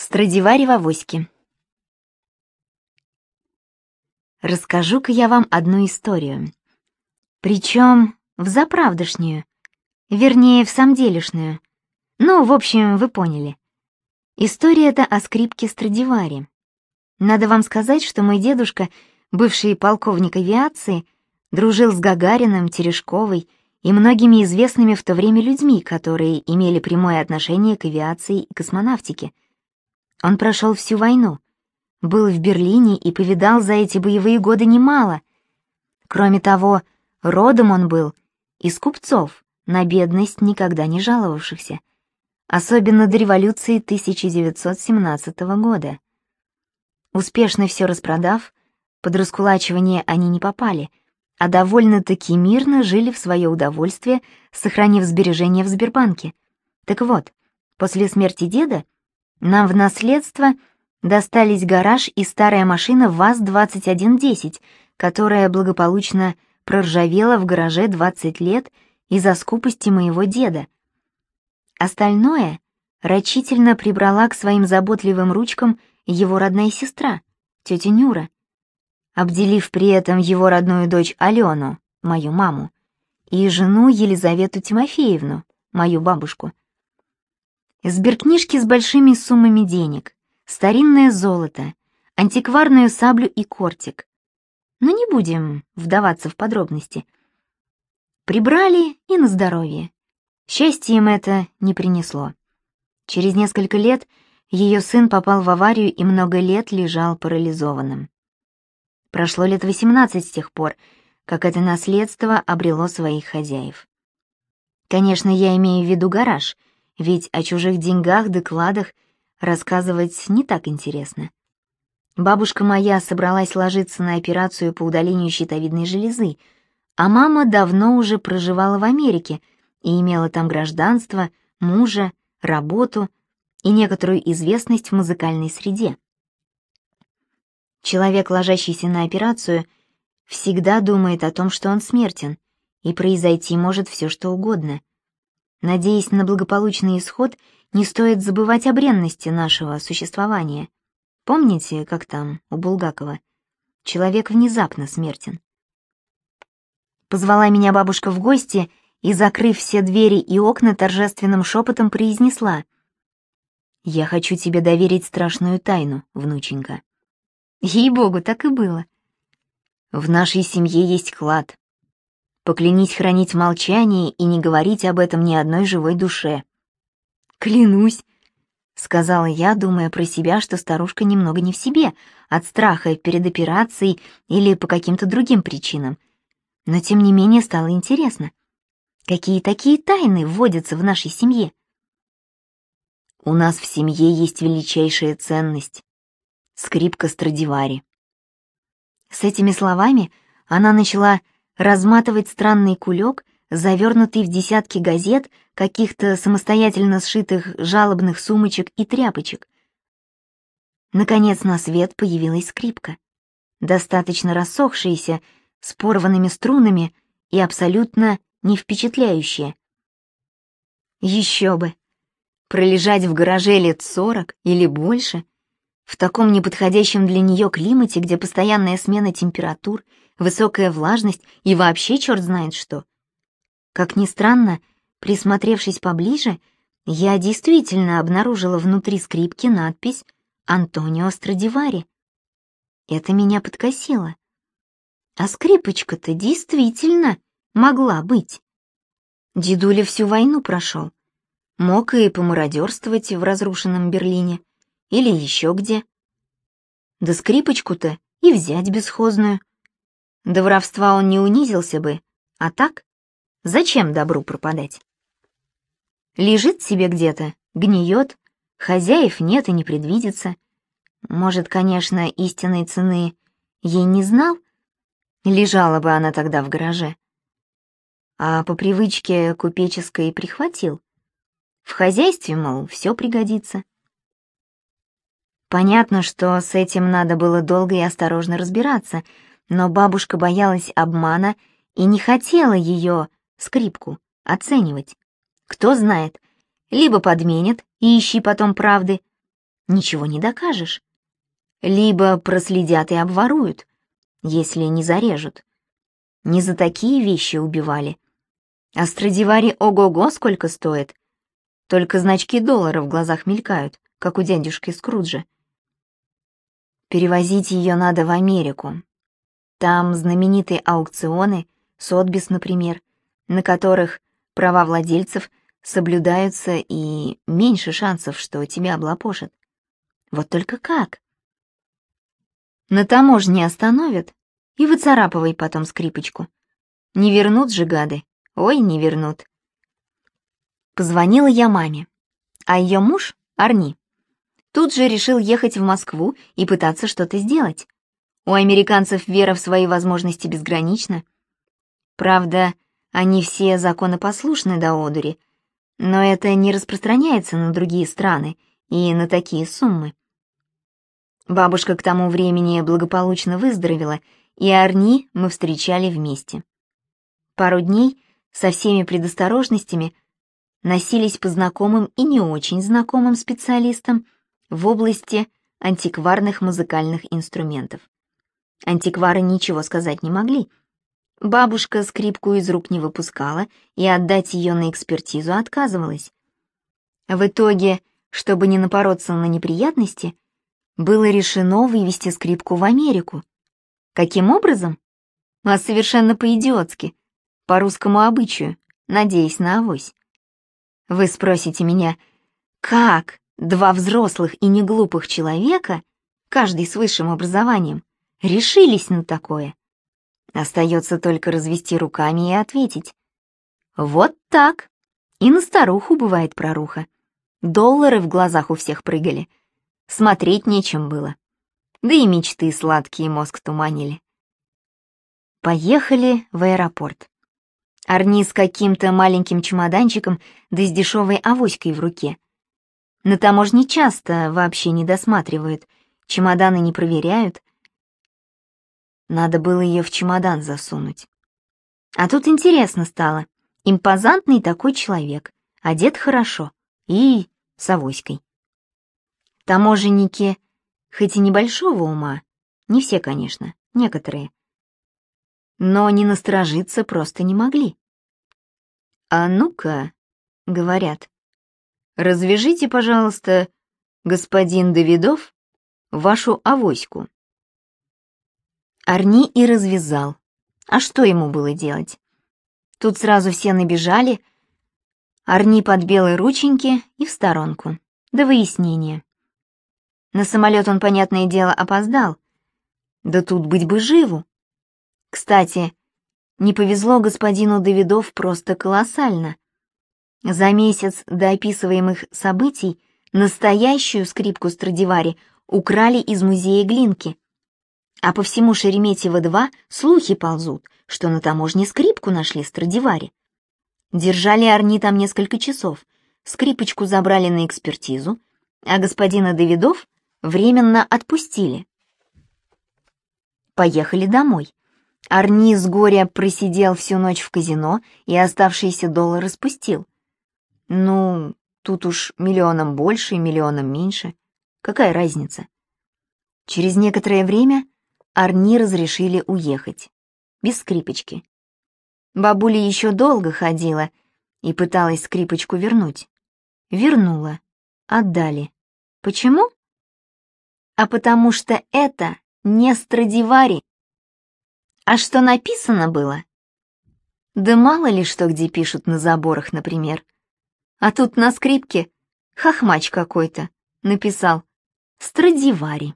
Страдивари в авоське. Расскажу-ка я вам одну историю. Причем в заправдошнюю, вернее, в самделишную. Ну, в общем, вы поняли. История эта о скрипке Страдивари. Надо вам сказать, что мой дедушка, бывший полковник авиации, дружил с Гагариным, Терешковой и многими известными в то время людьми, которые имели прямое отношение к авиации и космонавтике — он прошел всю войну, был в Берлине и повидал за эти боевые годы немало. Кроме того, родом он был из купцов, на бедность никогда не жаловавшихся, особенно до революции 1917 года. Успешно все распродав, под раскулачивание они не попали, а довольно-таки мирно жили в свое удовольствие, сохранив сбережения в Сбербанке. Так вот, после смерти деда нам в наследство достались гараж и старая машина ВАЗ-2110, которая благополучно проржавела в гараже 20 лет из-за скупости моего деда. Остальное рачительно прибрала к своим заботливым ручкам его родная сестра, тетя Нюра, обделив при этом его родную дочь Алену, мою маму, и жену Елизавету Тимофеевну, мою бабушку. Сберкнижки с большими суммами денег, старинное золото, антикварную саблю и кортик. Но не будем вдаваться в подробности. Прибрали и на здоровье. Счастье им это не принесло. Через несколько лет ее сын попал в аварию и много лет лежал парализованным. Прошло лет 18 с тех пор, как это наследство обрело своих хозяев. Конечно, я имею в виду гараж — ведь о чужих деньгах, докладах рассказывать не так интересно. Бабушка моя собралась ложиться на операцию по удалению щитовидной железы, а мама давно уже проживала в Америке и имела там гражданство, мужа, работу и некоторую известность в музыкальной среде. Человек, ложащийся на операцию, всегда думает о том, что он смертен, и произойти может все что угодно. Надеясь на благополучный исход, не стоит забывать о бренности нашего существования. Помните, как там, у Булгакова? Человек внезапно смертен. Позвала меня бабушка в гости и, закрыв все двери и окна, торжественным шепотом произнесла. «Я хочу тебе доверить страшную тайну, внученька». Ей-богу, так и было. В нашей семье есть клад, Поклянись хранить молчание и не говорить об этом ни одной живой душе. «Клянусь», — сказала я, думая про себя, что старушка немного не в себе, от страха перед операцией или по каким-то другим причинам. Но тем не менее стало интересно. Какие такие тайны вводятся в нашей семье? У нас в семье есть величайшая ценность — скрипка Страдивари. С этими словами она начала разматывать странный кулек, завернутый в десятки газет, каких-то самостоятельно сшитых жалобных сумочек и тряпочек. Наконец на свет появилась скрипка, достаточно рассохшаяся, с порванными струнами и абсолютно не впечатляющая. Еще бы! Пролежать в гараже лет сорок или больше, в таком неподходящем для нее климате, где постоянная смена температур — высокая влажность и вообще черт знает что. Как ни странно, присмотревшись поближе, я действительно обнаружила внутри скрипки надпись «Антонио Страдивари». Это меня подкосило. А скрипочка-то действительно могла быть. Дедуля всю войну прошел. Мог и помародерствовать в разрушенном Берлине. Или еще где. Да скрипочку-то и взять бесхозную. До воровства он не унизился бы, а так? Зачем добру пропадать? Лежит себе где-то, гниет, хозяев нет и не предвидится. Может, конечно, истинной цены ей не знал? Лежала бы она тогда в гараже. А по привычке купеческой прихватил. В хозяйстве, мол, все пригодится. Понятно, что с этим надо было долго и осторожно разбираться — но бабушка боялась обмана и не хотела ее, скрипку, оценивать. Кто знает, либо подменят и ищи потом правды, ничего не докажешь. Либо проследят и обворуют, если не зарежут. Не за такие вещи убивали. А Страдивари ого-го сколько стоит. Только значки доллара в глазах мелькают, как у дядюшки Скруджа. Перевозить ее надо в Америку. Там знаменитые аукционы, Сотбис, например, на которых права владельцев соблюдаются и меньше шансов, что тебя облапошат. Вот только как? На таможне остановят и выцарапывай потом скрипочку. Не вернут же гады, ой, не вернут. Позвонила я маме, а ее муж, Арни, тут же решил ехать в Москву и пытаться что-то сделать. У американцев вера в свои возможности безгранична. Правда, они все законопослушны до одури, но это не распространяется на другие страны и на такие суммы. Бабушка к тому времени благополучно выздоровела, и Арни мы встречали вместе. Пару дней со всеми предосторожностями носились по знакомым и не очень знакомым специалистам в области антикварных музыкальных инструментов. Антиквары ничего сказать не могли. Бабушка скрипку из рук не выпускала и отдать ее на экспертизу отказывалась. В итоге, чтобы не напороться на неприятности, было решено вывести скрипку в Америку. Каким образом? А совершенно по-идиотски, по русскому обычаю, надеясь на авось. Вы спросите меня, как два взрослых и неглупых человека, каждый с высшим образованием, решились на такое? Остается только развести руками и ответить. Вот так. И на старуху бывает проруха. Доллары в глазах у всех прыгали. Смотреть нечем было. Да и мечты сладкие мозг туманили. Поехали в аэропорт. Арни с каким-то маленьким чемоданчиком, да с дешевой авоськой в руке. На таможне часто вообще не досматривают, чемоданы не проверяют. Надо было ее в чемодан засунуть. А тут интересно стало. Импозантный такой человек, одет хорошо и с авоськой. Таможенники, хоть и небольшого ума, не все, конечно, некоторые, но не насторожиться просто не могли. «А ну-ка», — говорят, — «развяжите, пожалуйста, господин Давидов, вашу авоську». Арни и развязал. А что ему было делать? Тут сразу все набежали, Арни под белые рученьки и в сторонку, до выяснения. На самолет он, понятное дело, опоздал. Да тут быть бы живу. Кстати, не повезло господину Давидов просто колоссально. За месяц до описываемых событий настоящую скрипку Страдивари украли из музея Глинки. А по всему Шереметьево-2 слухи ползут, что на таможне скрипку нашли Страдивари. Держали Арни там несколько часов, скрипочку забрали на экспертизу, а господина Давидов временно отпустили. Поехали домой. Арни с горя просидел всю ночь в казино и оставшиеся доллары спустил. Ну, тут уж миллионом больше и миллионом меньше. Какая разница? Через некоторое время Арни разрешили уехать. Без скрипочки. Бабуля еще долго ходила и пыталась скрипочку вернуть. Вернула. Отдали. Почему? А потому что это не Страдивари. А что написано было? Да мало ли что где пишут на заборах, например. А тут на скрипке хохмач какой-то написал «Страдивари».